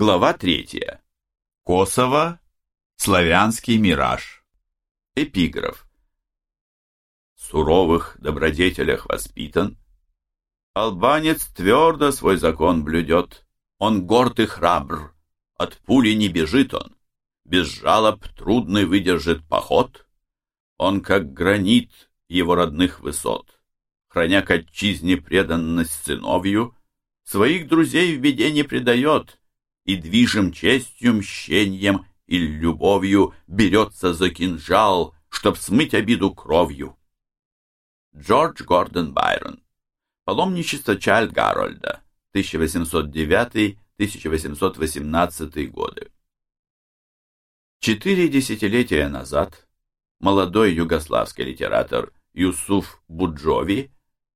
Глава третья. Косово. Славянский мираж. Эпиграф. Суровых добродетелях воспитан, Албанец твердо свой закон блюдет, Он горд и храбр, от пули не бежит он, Без жалоб трудный выдержит поход, Он как гранит его родных высот, Храня к отчизне преданность сыновью, Своих друзей в беде не предает, и движим честью, мщением и любовью берется за кинжал, чтоб смыть обиду кровью. Джордж Гордон Байрон. Паломничество Чайльд Гарольда. 1809-1818 годы. Четыре десятилетия назад молодой югославский литератор Юсуф Буджови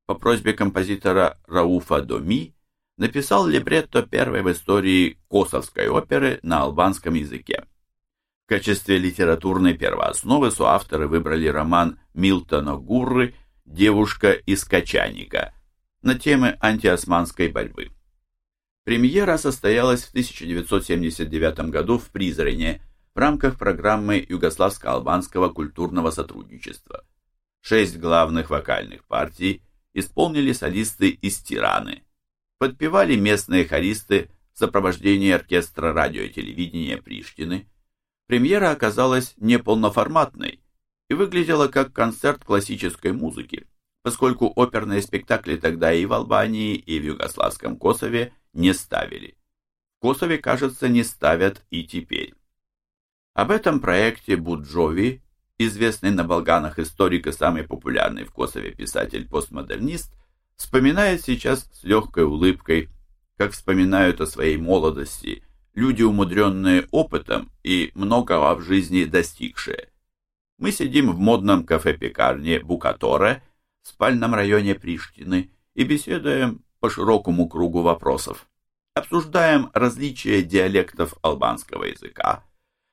по просьбе композитора Рауфа Доми написал либретто первой в истории косовской оперы на албанском языке. В качестве литературной первоосновы соавторы выбрали роман Милтона Гурры «Девушка из Качаника» на темы антиосманской борьбы. Премьера состоялась в 1979 году в Призрене в рамках программы Югославско-албанского культурного сотрудничества. Шесть главных вокальных партий исполнили солисты из Тираны – подпевали местные хористы в сопровождении оркестра радио и телевидения Приштины. Премьера оказалась неполноформатной и выглядела как концерт классической музыки, поскольку оперные спектакли тогда и в Албании, и в югославском Косове не ставили. В Косове, кажется, не ставят и теперь. Об этом проекте Буджови, известный на Балганах историк и самый популярный в Косове писатель-постмодернист, вспоминает сейчас с легкой улыбкой, как вспоминают о своей молодости люди, умудренные опытом и многого в жизни достигшие. Мы сидим в модном кафе-пекарне «Букаторе» в спальном районе Приштины и беседуем по широкому кругу вопросов. Обсуждаем различия диалектов албанского языка,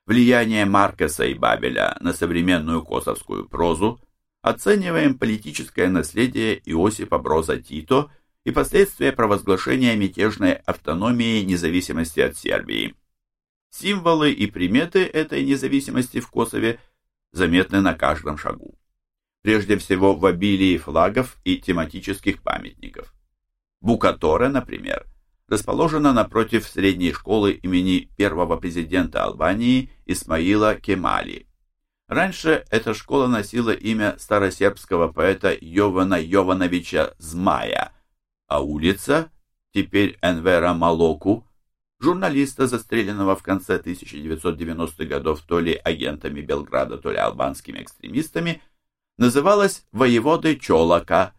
влияние Маркеса и Бабеля на современную косовскую прозу, оцениваем политическое наследие Иосипа Броза Тито и последствия провозглашения мятежной автономии независимости от Сербии. Символы и приметы этой независимости в Косове заметны на каждом шагу. Прежде всего в обилии флагов и тематических памятников. Букаторе, например, расположена напротив средней школы имени первого президента Албании Исмаила Кемали. Раньше эта школа носила имя старосербского поэта Йована Йовановича Змая, а улица, теперь Энвера Малоку, журналиста, застреленного в конце 1990-х годов то ли агентами Белграда, то ли албанскими экстремистами, называлась воеводой Чолака,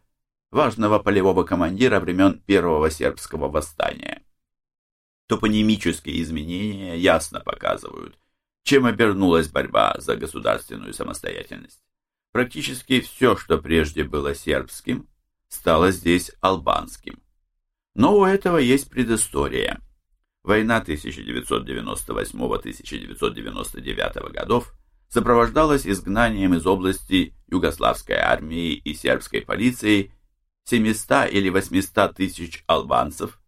важного полевого командира времен Первого сербского восстания. Топонимические изменения ясно показывают, чем обернулась борьба за государственную самостоятельность. Практически все, что прежде было сербским, стало здесь албанским. Но у этого есть предыстория. Война 1998-1999 годов сопровождалась изгнанием из области югославской армии и сербской полиции 700 или 800 тысяч албанцев,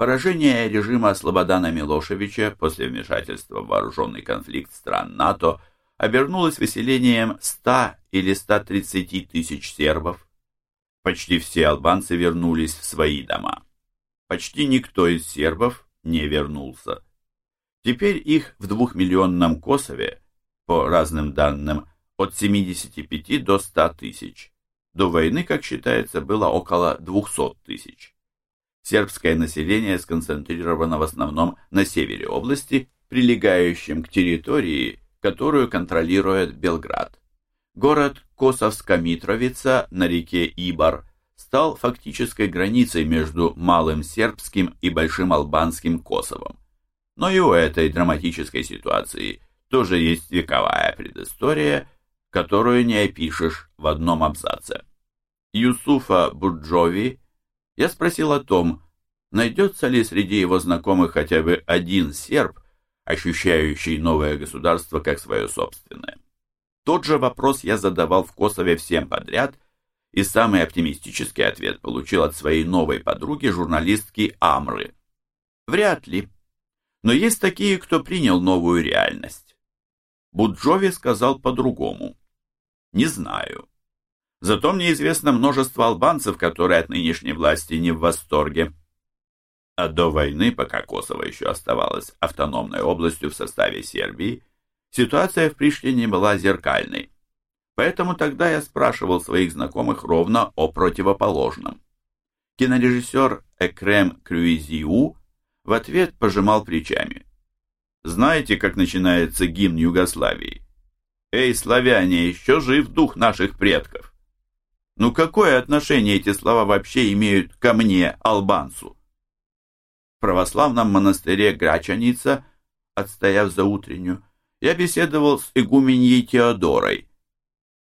Поражение режима Слободана Милошевича после вмешательства в вооруженный конфликт стран НАТО обернулось выселением 100 или 130 тысяч сербов. Почти все албанцы вернулись в свои дома. Почти никто из сербов не вернулся. Теперь их в двухмиллионном Косове, по разным данным, от 75 до 100 тысяч. До войны, как считается, было около 200 тысяч. Сербское население сконцентрировано в основном на севере области, прилегающем к территории, которую контролирует Белград. Город Косовска-Митровица на реке Ибар стал фактической границей между Малым Сербским и Большим Албанским Косовом. Но и у этой драматической ситуации тоже есть вековая предыстория, которую не опишешь в одном абзаце. Юсуфа Бурджови я спросил о том, найдется ли среди его знакомых хотя бы один серб, ощущающий новое государство как свое собственное. Тот же вопрос я задавал в Косове всем подряд, и самый оптимистический ответ получил от своей новой подруги, журналистки Амры. Вряд ли. Но есть такие, кто принял новую реальность. Буджови сказал по-другому. Не знаю. Зато мне известно множество албанцев, которые от нынешней власти не в восторге. А до войны, пока Косово еще оставалось автономной областью в составе Сербии, ситуация в Приштине была зеркальной. Поэтому тогда я спрашивал своих знакомых ровно о противоположном. Кинорежиссер Экрем Крюизиу в ответ пожимал плечами. Знаете, как начинается гимн Югославии? «Эй, славяне, еще жив дух наших предков!» Ну какое отношение эти слова вообще имеют ко мне, албанцу? В православном монастыре Грачаница, отстояв за утреннюю, я беседовал с игуменьей Теодорой.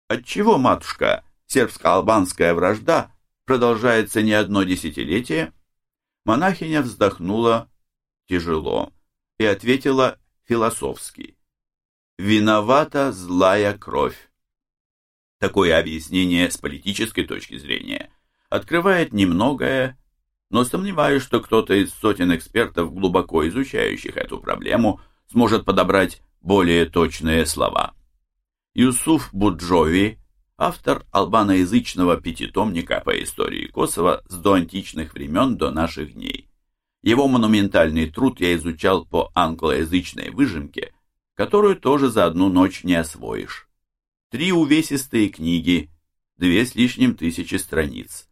Отчего, матушка, сербско-албанская вражда продолжается не одно десятилетие? Монахиня вздохнула тяжело и ответила философски. «Виновата злая кровь». Такое объяснение с политической точки зрения открывает немногое, но сомневаюсь, что кто-то из сотен экспертов, глубоко изучающих эту проблему, сможет подобрать более точные слова. Юсуф Буджови, автор албаноязычного пятитомника по истории Косово с доантичных времен до наших дней. Его монументальный труд я изучал по англоязычной выжимке, которую тоже за одну ночь не освоишь. Три увесистые книги, две с лишним тысячи страниц.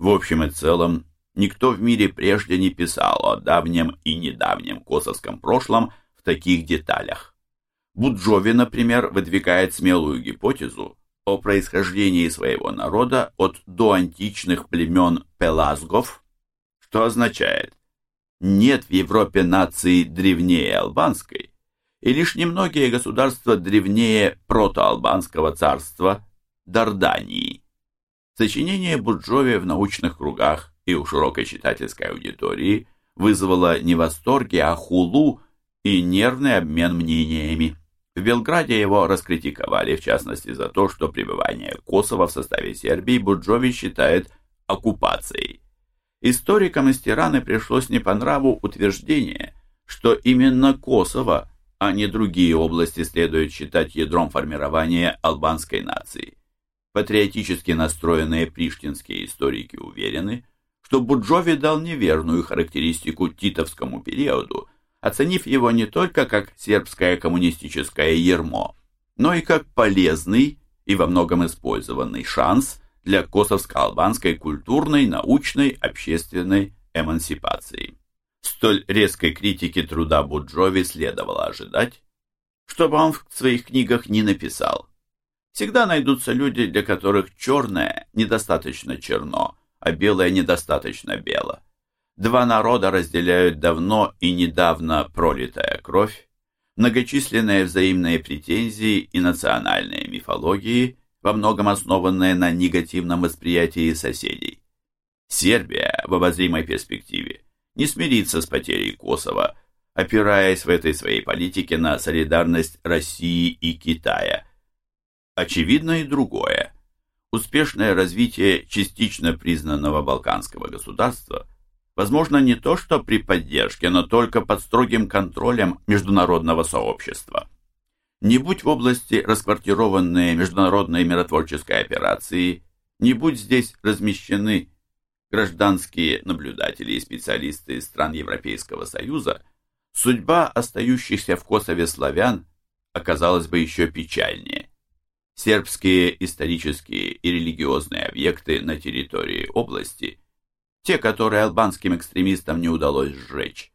В общем и целом, никто в мире прежде не писал о давнем и недавнем косовском прошлом в таких деталях. Буджови, например, выдвигает смелую гипотезу о происхождении своего народа от доантичных племен пелазгов, что означает, нет в Европе нации древнее албанской, и лишь немногие государства древнее протоалбанского царства Дардании. Сочинение Буджови в научных кругах и у широкой читательской аудитории вызвало не восторги, а хулу и нервный обмен мнениями. В Белграде его раскритиковали, в частности, за то, что пребывание Косово в составе Сербии Буджови считает оккупацией. Историкам из Тираны пришлось не по нраву утверждение, что именно Косово, а не другие области следует считать ядром формирования албанской нации. Патриотически настроенные приштинские историки уверены, что Буджови дал неверную характеристику титовскому периоду, оценив его не только как сербское коммунистическое ермо, но и как полезный и во многом использованный шанс – для косовско-албанской культурной, научной, общественной эмансипации. Столь резкой критики труда Буджови следовало ожидать, чтобы он в своих книгах не написал. Всегда найдутся люди, для которых черное недостаточно черно, а белое недостаточно бело. Два народа разделяют давно и недавно пролитая кровь, многочисленные взаимные претензии и национальные мифологии, во многом основанное на негативном восприятии соседей. Сербия в обозримой перспективе не смирится с потерей Косово, опираясь в этой своей политике на солидарность России и Китая. Очевидно и другое. Успешное развитие частично признанного балканского государства возможно не то что при поддержке, но только под строгим контролем международного сообщества. Не будь в области расквартированные международные миротворческой операции, не будь здесь размещены гражданские наблюдатели и специалисты из стран Европейского Союза, судьба остающихся в Косове славян оказалась бы еще печальнее. Сербские исторические и религиозные объекты на территории области, те, которые албанским экстремистам не удалось сжечь,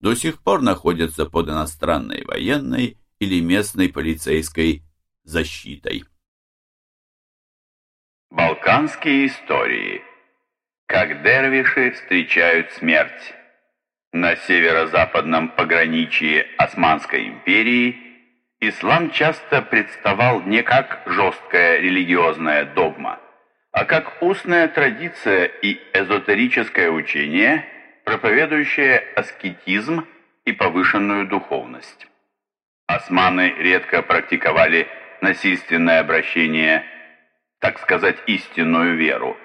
до сих пор находятся под иностранной военной или местной полицейской защитой. Балканские истории. Как дервиши встречают смерть. На северо-западном пограничье Османской империи ислам часто представал не как жесткая религиозная догма, а как устная традиция и эзотерическое учение, проповедующее аскетизм и повышенную духовность. Османы редко практиковали насильственное обращение, так сказать, истинную веру.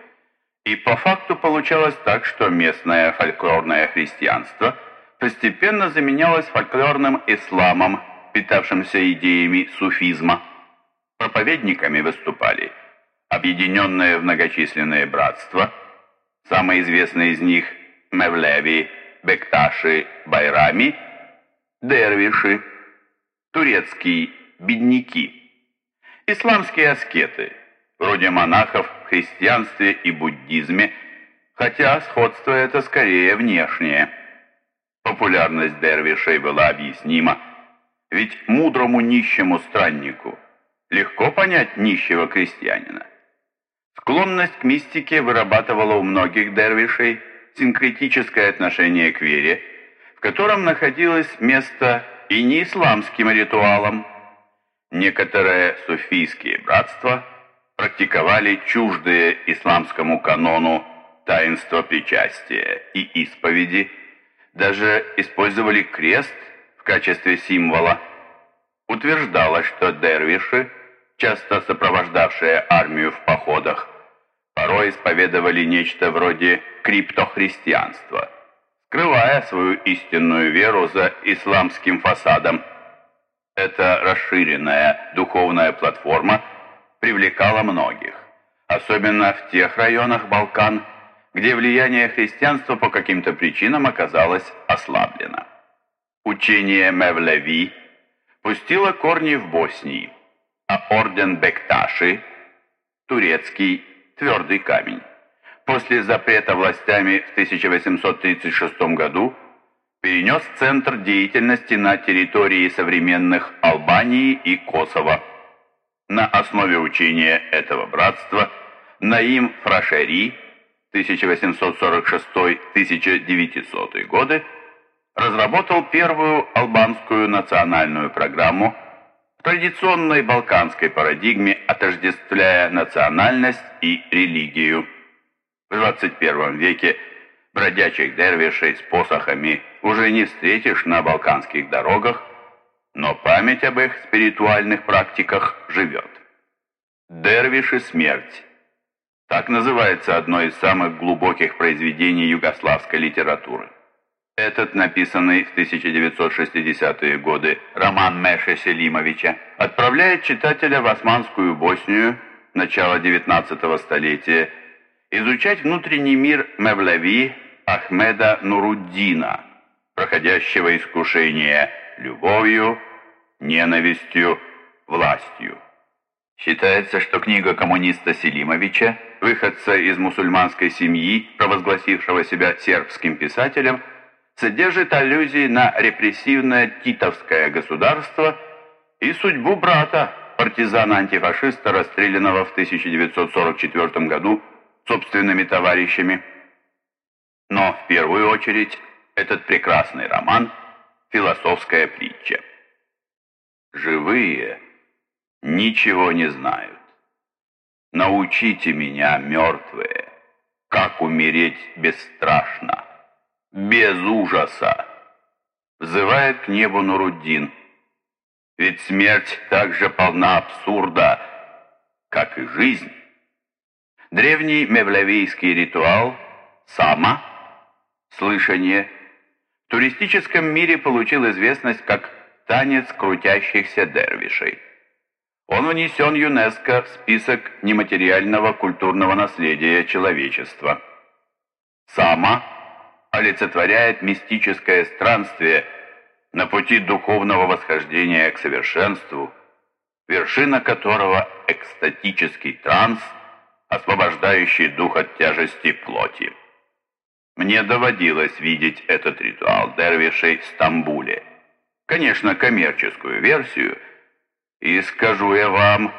И по факту получалось так, что местное фольклорное христианство постепенно заменялось фольклорным исламом, питавшимся идеями суфизма. Проповедниками выступали объединенные в многочисленные братства, самые известные из них – Мевлеви, Бекташи, Байрами, Дервиши, турецкие бедняки, исламские аскеты, вроде монахов в христианстве и буддизме, хотя сходство это скорее внешнее. Популярность дервишей была объяснима, ведь мудрому нищему страннику легко понять нищего крестьянина. Склонность к мистике вырабатывала у многих дервишей синкретическое отношение к вере, в котором находилось место и не исламским ритуалам. Некоторые суфийские братства практиковали чуждые исламскому канону таинство причастия и исповеди, даже использовали крест в качестве символа. Утверждалось, что дервиши, часто сопровождавшие армию в походах, порой исповедовали нечто вроде криптохристианства, скрывая свою истинную веру за исламским фасадом. Эта расширенная духовная платформа привлекала многих, особенно в тех районах Балкан, где влияние христианства по каким-то причинам оказалось ослаблено. Учение Мевлеви пустило корни в Боснии, а орден Бекташи, турецкий твердый камень, после запрета властями в 1836 году перенес центр деятельности на территории современных Албании и Косово. На основе учения этого братства Наим Фрашери 1846-1900 годы разработал первую албанскую национальную программу в традиционной балканской парадигме отождествляя национальность и религию. В 21 веке бродячих дервишей с посохами уже не встретишь на балканских дорогах, но память об их спиритуальных практиках живет. Дервиши смерть. Так называется одно из самых глубоких произведений югославской литературы. Этот, написанный в 1960-е годы роман Меше Селимовича, отправляет читателя в Османскую Боснию начала XIX столетия изучать внутренний мир Мевлави Ахмеда Нуруддина, проходящего искушение любовью, ненавистью, властью. Считается, что книга коммуниста Селимовича, выходца из мусульманской семьи, провозгласившего себя сербским писателем, содержит аллюзии на репрессивное титовское государство и судьбу брата, партизана-антифашиста, расстрелянного в 1944 году собственными товарищами. Но в первую очередь этот прекрасный роман – философская притча. Живые ничего не знают. Научите меня, мертвые, как умереть бесстрашно без ужаса. Взывает к небу Нуруддин. Ведь смерть так же полна абсурда, как и жизнь. Древний мевлавийский ритуал «сама» — слышание — туристическом мире получил известность как «танец крутящихся дервишей». Он внесен ЮНЕСКО в список нематериального культурного наследия человечества. «Сама» — олицетворяет мистическое странствие на пути духовного восхождения к совершенству, вершина которого экстатический транс, освобождающий дух от тяжести плоти. Мне доводилось видеть этот ритуал дервишей в Стамбуле. Конечно, коммерческую версию, и скажу я вам,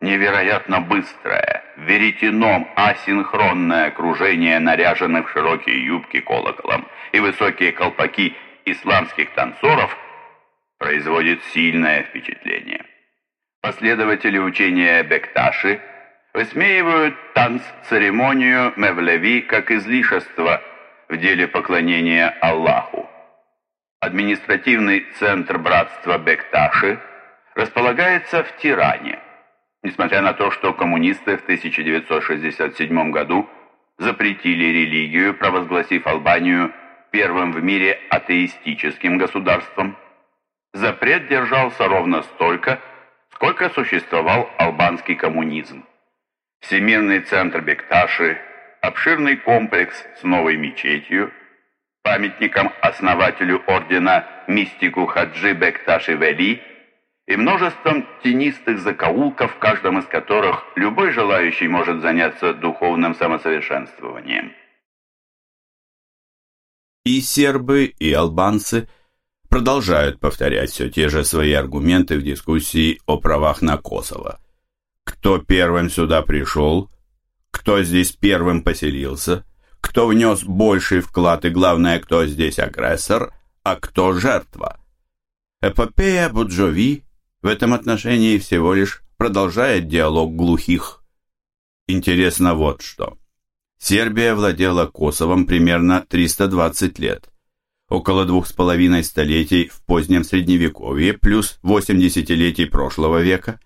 невероятно быстрое, веретеном асинхронное окружение наряженных в широкие юбки колоколом и высокие колпаки исламских танцоров производит сильное впечатление. Последователи учения Бекташи высмеивают танц-церемонию Мевлеви как излишество в деле поклонения Аллаху. Административный центр братства Бекташи располагается в Тиране – несмотря на то, что коммунисты в 1967 году запретили религию, провозгласив Албанию первым в мире атеистическим государством, запрет держался ровно столько, сколько существовал албанский коммунизм. Всемирный центр Бекташи, обширный комплекс с новой мечетью, памятником основателю ордена мистику Хаджи Бекташи Вели и множеством тенистых закоулков, в каждом из которых любой желающий может заняться духовным самосовершенствованием. И сербы, и албанцы продолжают повторять все те же свои аргументы в дискуссии о правах на Косово. Кто первым сюда пришел, кто здесь первым поселился, кто внес больший вклад и, главное, кто здесь агрессор, а кто жертва. Эпопея Буджови в этом отношении всего лишь продолжает диалог глухих. Интересно вот что. Сербия владела Косовом примерно 320 лет. Около двух с половиной столетий в позднем Средневековье плюс 80-летий прошлого века.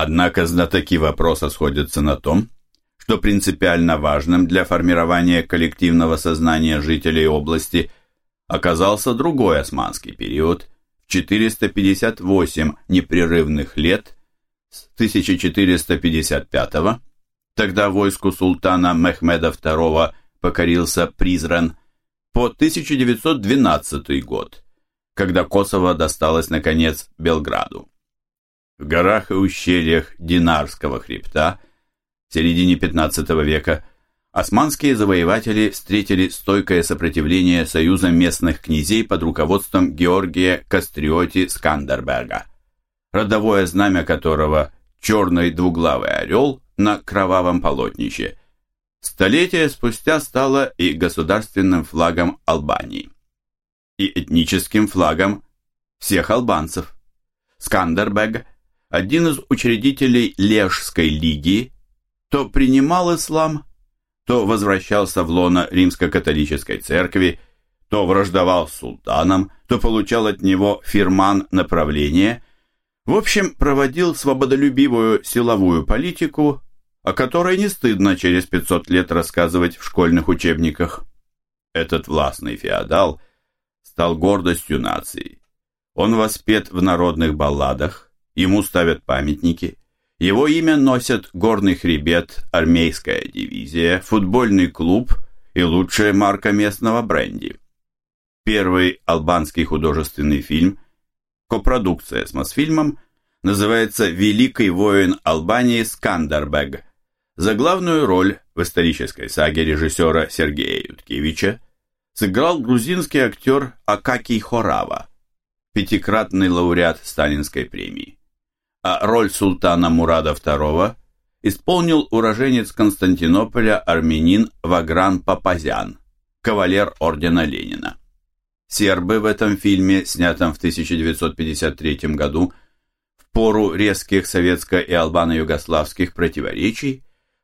Однако знатоки вопроса сходятся на том, что принципиально важным для формирования коллективного сознания жителей области оказался другой османский период – 458 непрерывных лет с 1455 года Тогда войску султана Мехмеда II покорился Призрен по 1912 год, когда Косово досталось, наконец, Белграду. В горах и ущельях Динарского хребта в середине 15 века османские завоеватели встретили стойкое сопротивление союза местных князей под руководством Георгия Кастриоти Скандерберга, родовое знамя которого черный двуглавый орел на кровавом полотнище. Столетия спустя стало и государственным флагом Албании. И этническим флагом всех албанцев. Скандербег, один из учредителей Лежской лиги, то принимал ислам, то возвращался в лоно римско-католической церкви, то враждовал с султаном, то получал от него фирман направления, в общем, проводил свободолюбивую силовую политику, о которой не стыдно через 500 лет рассказывать в школьных учебниках. Этот властный феодал стал гордостью нации. Он воспет в народных балладах, ему ставят памятники, его имя носят горный хребет, армейская дивизия, футбольный клуб и лучшая марка местного бренди. Первый албанский художественный фильм, копродукция с Мосфильмом, называется «Великий воин Албании Скандербег», за главную роль в исторической саге режиссера Сергея Юткевича сыграл грузинский актер Акакий Хорава, пятикратный лауреат Сталинской премии. А роль султана Мурада II исполнил уроженец Константинополя армянин Вагран Папазян, кавалер ордена Ленина. Сербы в этом фильме, снятом в 1953 году, в пору резких советско- и албано-югославских противоречий,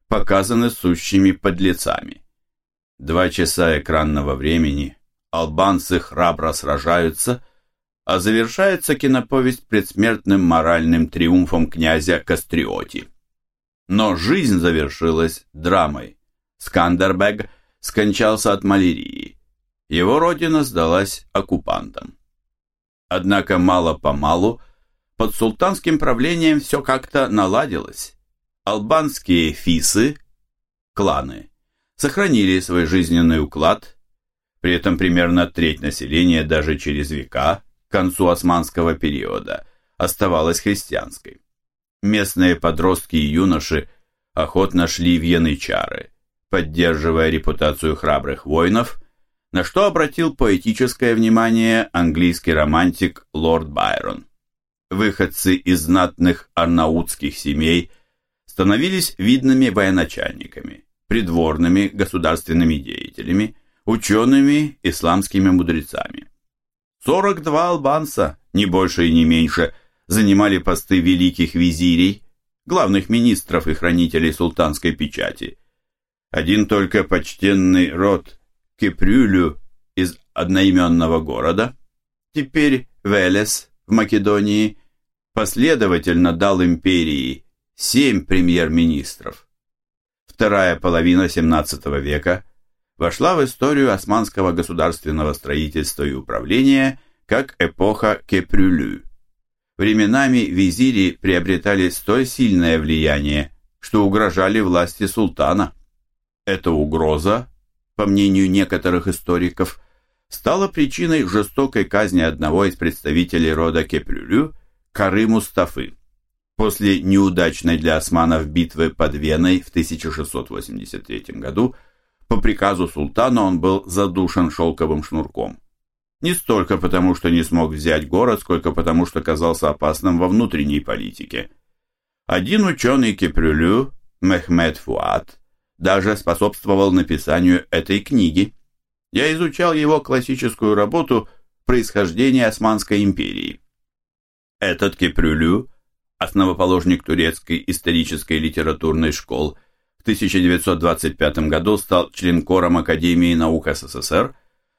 показаны сущими подлецами. Два часа экранного времени албанцы храбро сражаются, а завершается киноповесть предсмертным моральным триумфом князя Кастриоти. Но жизнь завершилась драмой. Скандербег скончался от малярии. Его родина сдалась оккупантам. Однако мало-помалу под султанским правлением все как-то наладилось. Албанские фисы, кланы, сохранили свой жизненный уклад, при этом примерно треть населения даже через века, концу османского периода, оставалась христианской. Местные подростки и юноши охотно шли в янычары, поддерживая репутацию храбрых воинов, на что обратил поэтическое внимание английский романтик лорд Байрон. Выходцы из знатных арнаутских семей – становились видными военачальниками, придворными государственными деятелями, учеными, исламскими мудрецами. 42 албанца, не больше и не меньше, занимали посты великих визирей, главных министров и хранителей султанской печати. Один только почтенный род Кепрюлю из одноименного города, теперь Велес в Македонии, последовательно дал империи семь премьер-министров. Вторая половина XVII века вошла в историю османского государственного строительства и управления как эпоха Кепрюлю. Временами визири приобретали столь сильное влияние, что угрожали власти султана. Эта угроза, по мнению некоторых историков, стала причиной жестокой казни одного из представителей рода Кепрюлю, Кары Мустафы. После неудачной для османов битвы под Веной в 1683 году по приказу султана он был задушен шелковым шнурком. Не столько потому, что не смог взять город, сколько потому, что казался опасным во внутренней политике. Один ученый Кепрюлю, Мехмед Фуат, даже способствовал написанию этой книги. Я изучал его классическую работу «Происхождение Османской империи». Этот Кепрюлю – основоположник турецкой исторической литературной школы, 1925 году стал членкором Академии наук СССР,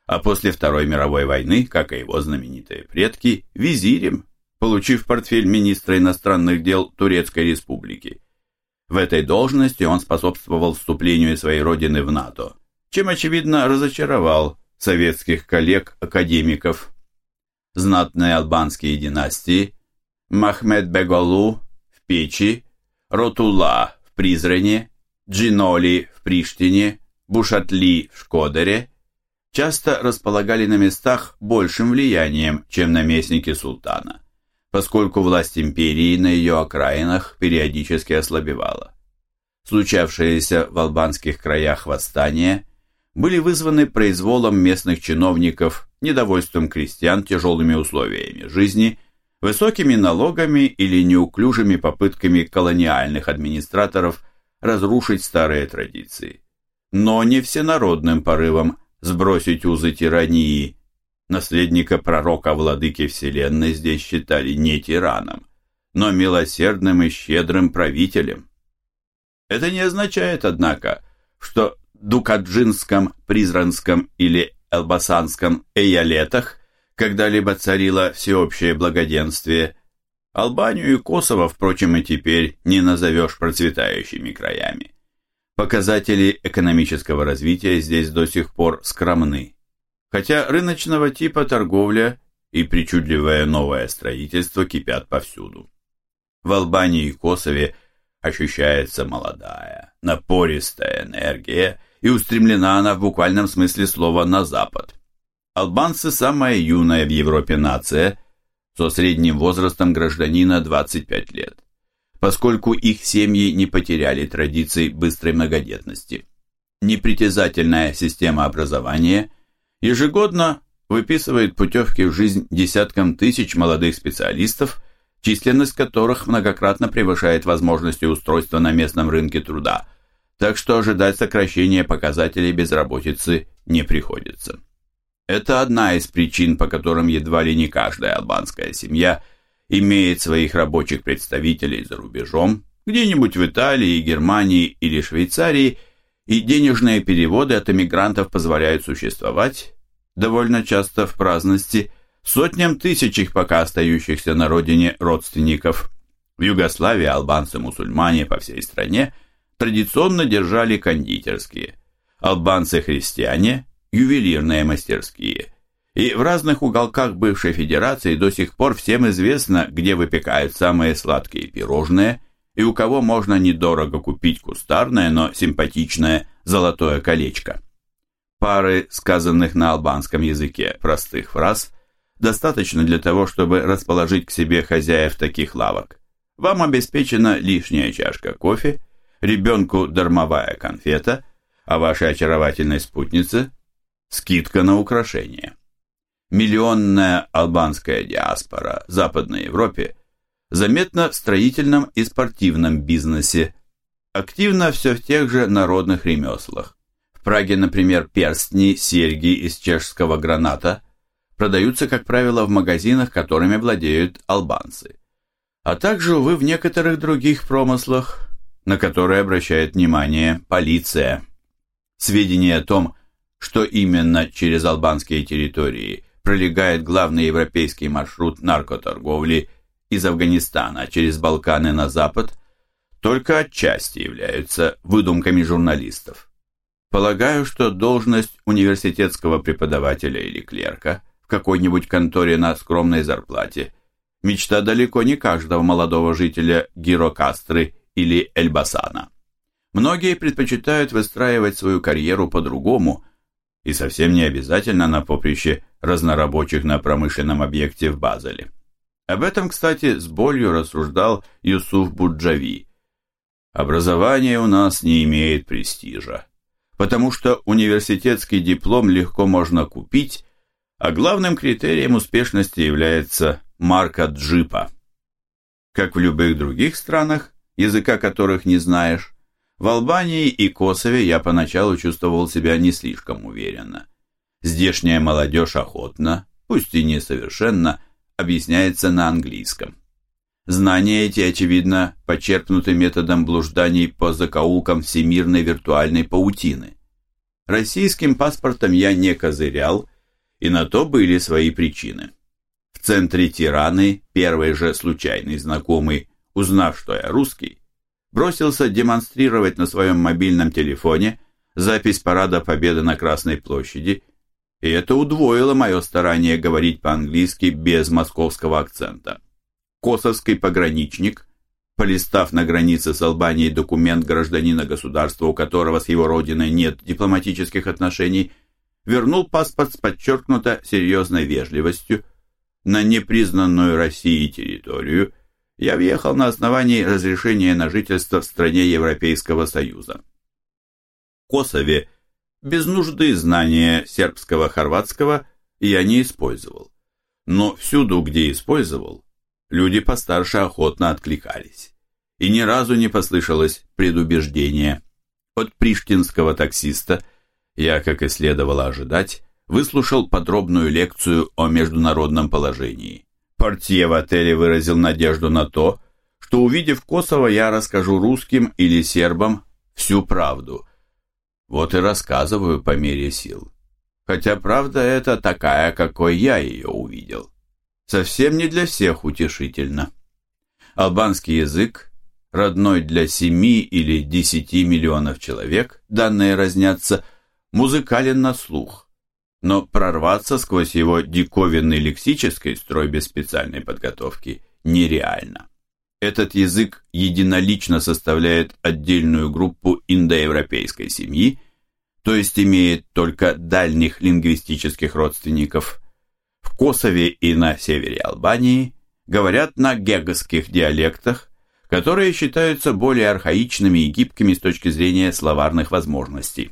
а после Второй мировой войны, как и его знаменитые предки, визирем, получив портфель министра иностранных дел Турецкой Республики. В этой должности он способствовал вступлению своей родины в НАТО, чем, очевидно, разочаровал советских коллег-академиков. Знатные албанские династии Махмед Беголу в Печи, Ротула в Призране, Джиноли в Приштине, Бушатли в Шкодере часто располагали на местах большим влиянием, чем наместники султана, поскольку власть империи на ее окраинах периодически ослабевала. Случавшиеся в албанских краях восстания были вызваны произволом местных чиновников, недовольством крестьян тяжелыми условиями жизни – высокими налогами или неуклюжими попытками колониальных администраторов разрушить старые традиции. Но не всенародным порывом сбросить узы тирании. Наследника пророка владыки вселенной здесь считали не тираном, но милосердным и щедрым правителем. Это не означает, однако, что Дукаджинском, Призранском или Элбасанском эйалетах – когда-либо царило всеобщее благоденствие. Албанию и Косово, впрочем, и теперь не назовешь процветающими краями. Показатели экономического развития здесь до сих пор скромны. Хотя рыночного типа торговля и причудливое новое строительство кипят повсюду. В Албании и Косове ощущается молодая, напористая энергия, и устремлена она в буквальном смысле слова на запад. Албанцы – самая юная в Европе нация, со средним возрастом гражданина 25 лет, поскольку их семьи не потеряли традиций быстрой многодетности. Непритязательная система образования ежегодно выписывает путевки в жизнь десяткам тысяч молодых специалистов, численность которых многократно превышает возможности устройства на местном рынке труда, так что ожидать сокращения показателей безработицы не приходится. Это одна из причин, по которым едва ли не каждая албанская семья имеет своих рабочих представителей за рубежом, где-нибудь в Италии, Германии или Швейцарии, и денежные переводы от эмигрантов позволяют существовать, довольно часто в праздности, сотням тысяч их пока остающихся на родине родственников. В Югославии албанцы-мусульмане по всей стране традиционно держали кондитерские. Албанцы-христиане ювелирные мастерские. И в разных уголках бывшей федерации до сих пор всем известно, где выпекают самые сладкие пирожные и у кого можно недорого купить кустарное, но симпатичное золотое колечко. Пары сказанных на албанском языке простых фраз достаточно для того, чтобы расположить к себе хозяев таких лавок. Вам обеспечена лишняя чашка кофе, ребенку дармовая конфета, а вашей очаровательной спутнице скидка на украшения. Миллионная албанская диаспора в Западной Европе заметна в строительном и спортивном бизнесе, активно все в тех же народных ремеслах. В Праге, например, перстни, серьги из чешского граната продаются, как правило, в магазинах, которыми владеют албанцы. А также, увы, в некоторых других промыслах, на которые обращает внимание полиция. Сведения о том, что именно через албанские территории пролегает главный европейский маршрут наркоторговли из Афганистана через Балканы на запад, только отчасти являются выдумками журналистов. Полагаю, что должность университетского преподавателя или клерка в какой-нибудь конторе на скромной зарплате – мечта далеко не каждого молодого жителя Гирокастры или Эльбасана. Многие предпочитают выстраивать свою карьеру по-другому и совсем не обязательно на поприще разнорабочих на промышленном объекте в Базеле. Об этом, кстати, с болью рассуждал Юсуф Буджави. Образование у нас не имеет престижа, потому что университетский диплом легко можно купить, а главным критерием успешности является марка джипа. Как в любых других странах, языка которых не знаешь, в Албании и Косове я поначалу чувствовал себя не слишком уверенно. Здешняя молодежь охотно, пусть и несовершенно, объясняется на английском. Знания эти, очевидно, почерпнуты методом блужданий по закоулкам всемирной виртуальной паутины. Российским паспортом я не козырял, и на то были свои причины. В центре Тираны первый же случайный знакомый, узнав, что я русский, бросился демонстрировать на своем мобильном телефоне запись парада Победы на Красной площади, и это удвоило мое старание говорить по-английски без московского акцента. Косовский пограничник, полистав на границе с Албанией документ гражданина государства, у которого с его родиной нет дипломатических отношений, вернул паспорт с подчеркнуто серьезной вежливостью на непризнанную Россией территорию – я въехал на основании разрешения на жительство в стране Европейского Союза. В Косове без нужды знания сербского-хорватского я не использовал. Но всюду, где использовал, люди постарше охотно откликались. И ни разу не послышалось предубеждения. От приштинского таксиста я, как и следовало ожидать, выслушал подробную лекцию о международном положении. Портье в отеле выразил надежду на то, что, увидев Косово, я расскажу русским или сербам всю правду. Вот и рассказываю по мере сил. Хотя правда это такая, какой я ее увидел. Совсем не для всех утешительно. Албанский язык, родной для семи или десяти миллионов человек, данные разнятся, музыкален на слух но прорваться сквозь его диковинный лексический строй без специальной подготовки нереально. Этот язык единолично составляет отдельную группу индоевропейской семьи, то есть имеет только дальних лингвистических родственников. В Косове и на севере Албании говорят на гегосских диалектах, которые считаются более архаичными и гибкими с точки зрения словарных возможностей.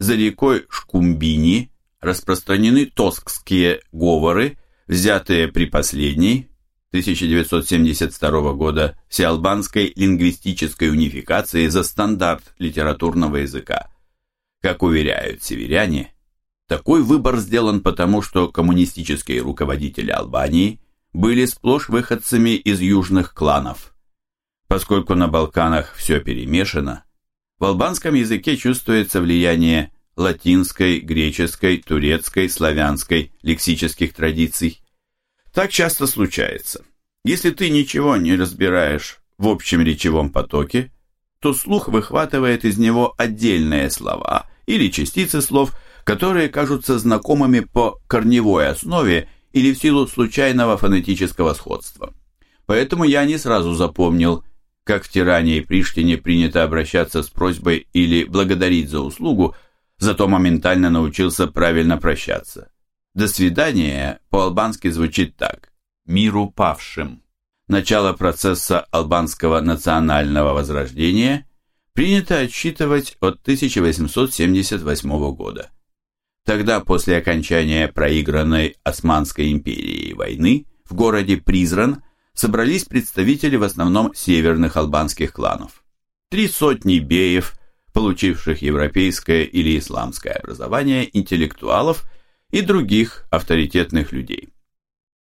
За рекой Шкумбини – распространены тоскские говоры, взятые при последней 1972 года всеалбанской лингвистической унификации за стандарт литературного языка. Как уверяют северяне, такой выбор сделан потому, что коммунистические руководители Албании были сплошь выходцами из южных кланов. Поскольку на Балканах все перемешано, в албанском языке чувствуется влияние латинской, греческой, турецкой, славянской лексических традиций. Так часто случается. Если ты ничего не разбираешь в общем речевом потоке, то слух выхватывает из него отдельные слова или частицы слов, которые кажутся знакомыми по корневой основе или в силу случайного фонетического сходства. Поэтому я не сразу запомнил, как в Тиране и Приштине принято обращаться с просьбой или благодарить за услугу, зато моментально научился правильно прощаться. «До свидания» по-албански звучит так «Миру павшим». Начало процесса албанского национального возрождения принято отсчитывать от 1878 года. Тогда, после окончания проигранной Османской империей войны, в городе Призран собрались представители в основном северных албанских кланов. Три сотни беев, получивших европейское или исламское образование, интеллектуалов и других авторитетных людей.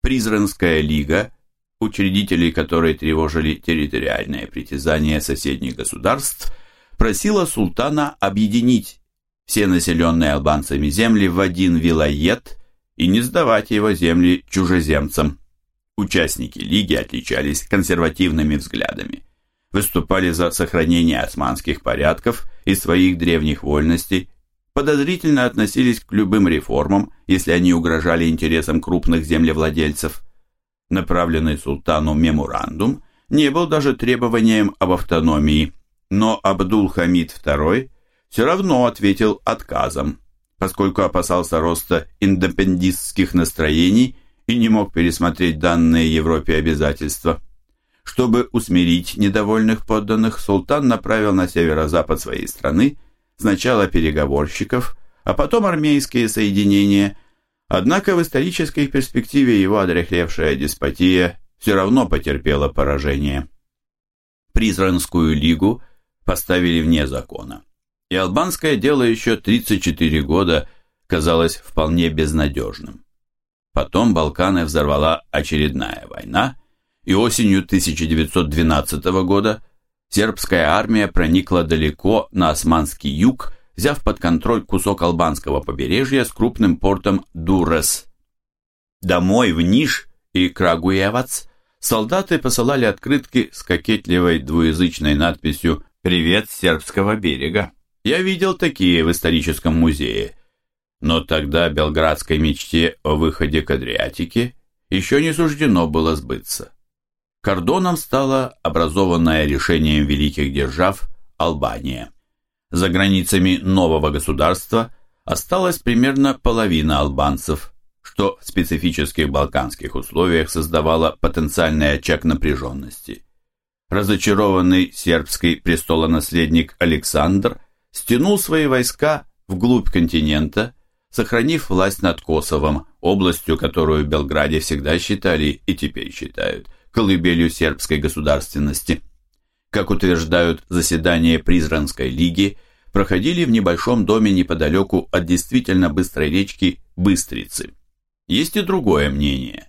Призранская лига, учредителей которой тревожили территориальные притязания соседних государств, просила султана объединить все населенные албанцами земли в один вилайет и не сдавать его земли чужеземцам. Участники лиги отличались консервативными взглядами выступали за сохранение османских порядков и своих древних вольностей, подозрительно относились к любым реформам, если они угрожали интересам крупных землевладельцев. Направленный султану меморандум не был даже требованием об автономии, но Абдул-Хамид II все равно ответил отказом, поскольку опасался роста индепендистских настроений и не мог пересмотреть данные Европе обязательства. Чтобы усмирить недовольных подданных, султан направил на северо-запад своей страны сначала переговорщиков, а потом армейские соединения. Однако в исторической перспективе его одряхлевшая деспотия все равно потерпела поражение. Призранскую лигу поставили вне закона, и албанское дело еще 34 года казалось вполне безнадежным. Потом Балканы взорвала очередная война, и осенью 1912 года сербская армия проникла далеко на османский юг, взяв под контроль кусок албанского побережья с крупным портом Дурес. Домой в Ниш и Крагуевац солдаты посылали открытки с кокетливой двуязычной надписью «Привет сербского берега». Я видел такие в историческом музее. Но тогда белградской мечте о выходе к Адриатике еще не суждено было сбыться. Кордоном стала образованная решением великих держав Албания. За границами нового государства осталась примерно половина албанцев, что в специфических балканских условиях создавало потенциальный очаг напряженности. Разочарованный сербский престолонаследник Александр стянул свои войска вглубь континента, сохранив власть над Косовом, областью, которую в Белграде всегда считали и теперь считают колыбелью сербской государственности. Как утверждают заседания Призранской лиги, проходили в небольшом доме неподалеку от действительно быстрой речки Быстрицы. Есть и другое мнение.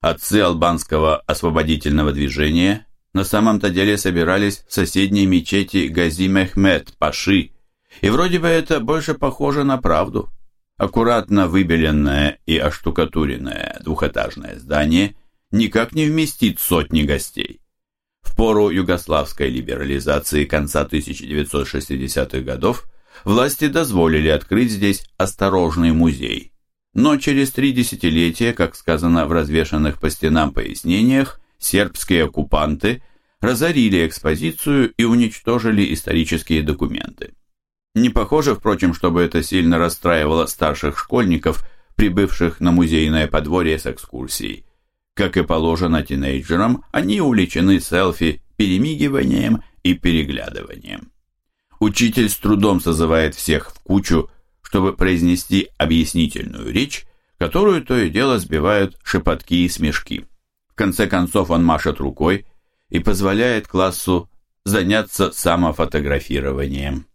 Отцы албанского освободительного движения на самом-то деле собирались в соседней мечети Гази Мехмед Паши, и вроде бы это больше похоже на правду. Аккуратно выбеленное и оштукатуренное двухэтажное здание никак не вместит сотни гостей. В пору югославской либерализации конца 1960-х годов власти дозволили открыть здесь осторожный музей. Но через три десятилетия, как сказано в развешанных по стенам пояснениях, сербские оккупанты разорили экспозицию и уничтожили исторические документы. Не похоже, впрочем, чтобы это сильно расстраивало старших школьников, прибывших на музейное подворье с экскурсией. Как и положено тинейджерам, они увлечены селфи, перемигиванием и переглядыванием. Учитель с трудом созывает всех в кучу, чтобы произнести объяснительную речь, которую то и дело сбивают шепотки и смешки. В конце концов он машет рукой и позволяет классу заняться самофотографированием.